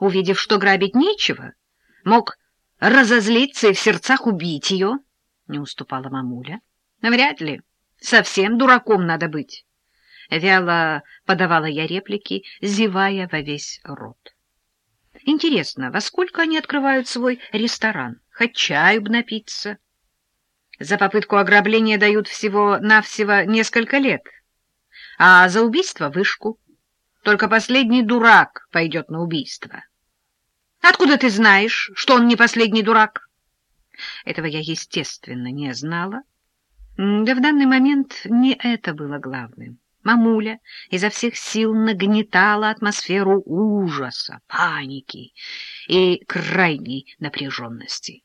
увидев, что грабить нечего, мог разозлиться и в сердцах убить ее, — не уступала мамуля. — Вряд ли. Совсем дураком надо быть. Вяло подавала я реплики, зевая во весь рот. Интересно, во сколько они открывают свой ресторан? Хоть чаю б напиться. За попытку ограбления дают всего-навсего несколько лет, а за убийство — вышку. Только последний дурак пойдет на убийство. Откуда ты знаешь, что он не последний дурак? Этого я, естественно, не знала. Да в данный момент не это было главным. Мамуля изо всех сил нагнетала атмосферу ужаса, паники и крайней напряженности.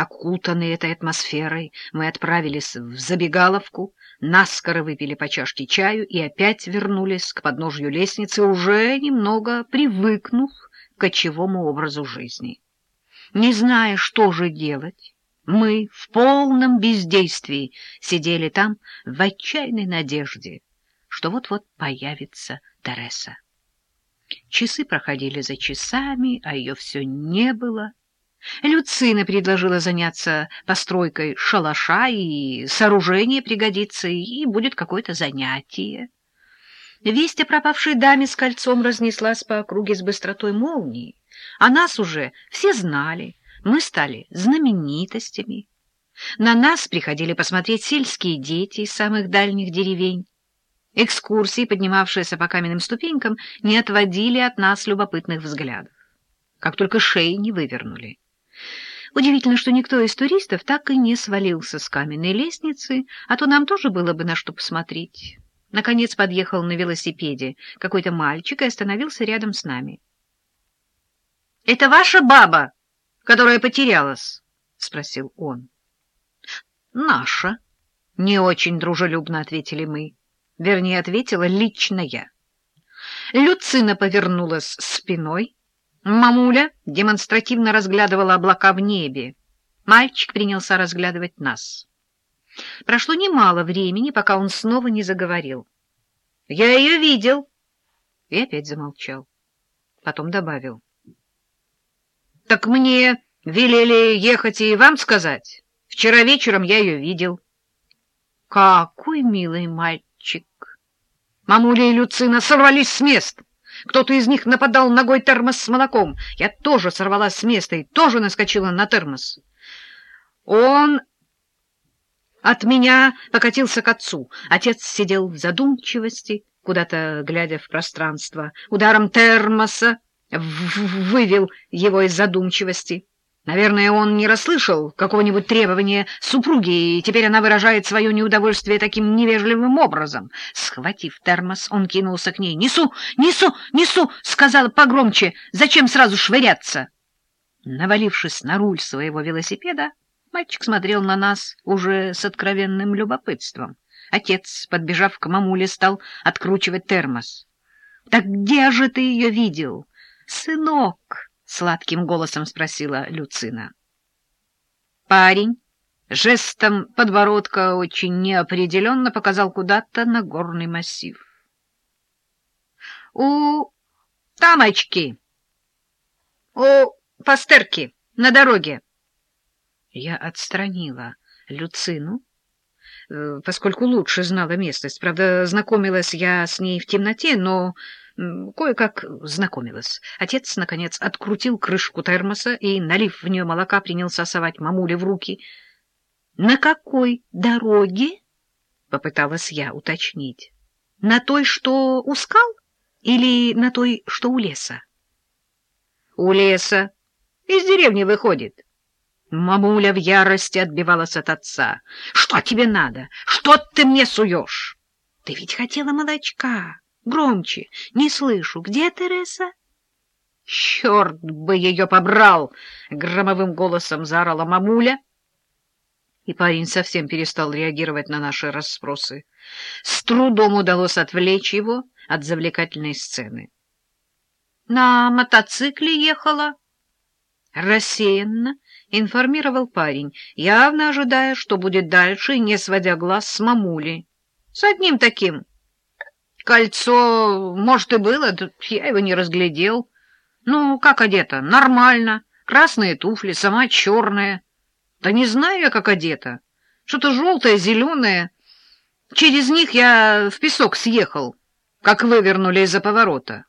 Окутанные этой атмосферой, мы отправились в забегаловку, наскоро выпили по чашке чаю и опять вернулись к подножью лестницы, уже немного привыкнув к кочевому образу жизни. Не зная, что же делать, мы в полном бездействии сидели там в отчаянной надежде, что вот-вот появится Тереса. Часы проходили за часами, а ее все не было. Люцина предложила заняться постройкой шалаша, и сооружение пригодится, и будет какое-то занятие. Весть о пропавшей даме с кольцом разнеслась по округе с быстротой молнии, а нас уже все знали, мы стали знаменитостями. На нас приходили посмотреть сельские дети из самых дальних деревень. Экскурсии, поднимавшиеся по каменным ступенькам, не отводили от нас любопытных взглядов. Как только шеи не вывернули. Удивительно, что никто из туристов так и не свалился с каменной лестницы, а то нам тоже было бы на что посмотреть. Наконец подъехал на велосипеде какой-то мальчик и остановился рядом с нами. — Это ваша баба, которая потерялась? — спросил он. — Наша, — не очень дружелюбно ответили мы. Вернее, ответила лично я. Люцина повернулась спиной, Мамуля демонстративно разглядывала облака в небе. Мальчик принялся разглядывать нас. Прошло немало времени, пока он снова не заговорил. — Я ее видел. И опять замолчал. Потом добавил. — Так мне велели ехать и вам сказать. Вчера вечером я ее видел. — Какой милый мальчик! Мамуля и Люцина сорвались с места. Кто-то из них нападал ногой термос с молоком. Я тоже сорвалась с места и тоже наскочила на термос. Он от меня покатился к отцу. Отец сидел в задумчивости, куда-то глядя в пространство. Ударом термоса вывел его из задумчивости. Наверное, он не расслышал какого-нибудь требования супруги, и теперь она выражает свое неудовольствие таким невежливым образом. Схватив термос, он кинулся к ней. «Несу! Несу! Несу!» — сказала погромче. «Зачем сразу швыряться?» Навалившись на руль своего велосипеда, мальчик смотрел на нас уже с откровенным любопытством. Отец, подбежав к мамуле, стал откручивать термос. «Так где же ты ее видел?» «Сынок!» — сладким голосом спросила Люцина. Парень жестом подбородка очень неопределенно показал куда-то на горный массив. — У тамочки, у пастерки на дороге. Я отстранила Люцину, э, поскольку лучше знала местность. Правда, знакомилась я с ней в темноте, но Кое-как знакомилась. Отец, наконец, открутил крышку термоса и, налив в нее молока, принялся совать мамуле в руки. — На какой дороге? — попыталась я уточнить. — На той, что у скал, или на той, что у леса? — У леса. Из деревни выходит. Мамуля в ярости отбивалась от отца. — Что тебе надо? Что ты мне суешь? Ты ведь хотела молочка. Громче. Не слышу. Где Тереса? Черт бы ее побрал! Громовым голосом заорала мамуля. И парень совсем перестал реагировать на наши расспросы. С трудом удалось отвлечь его от завлекательной сцены. На мотоцикле ехала. Рассеянно информировал парень, явно ожидая, что будет дальше, не сводя глаз с мамули. С одним таким Кольцо, может, и было, я его не разглядел. Ну, как одета? Нормально. Красные туфли, сама черная. Да не знаю я, как одета. Что-то желтое, зеленое. Через них я в песок съехал, как вывернули из-за поворота.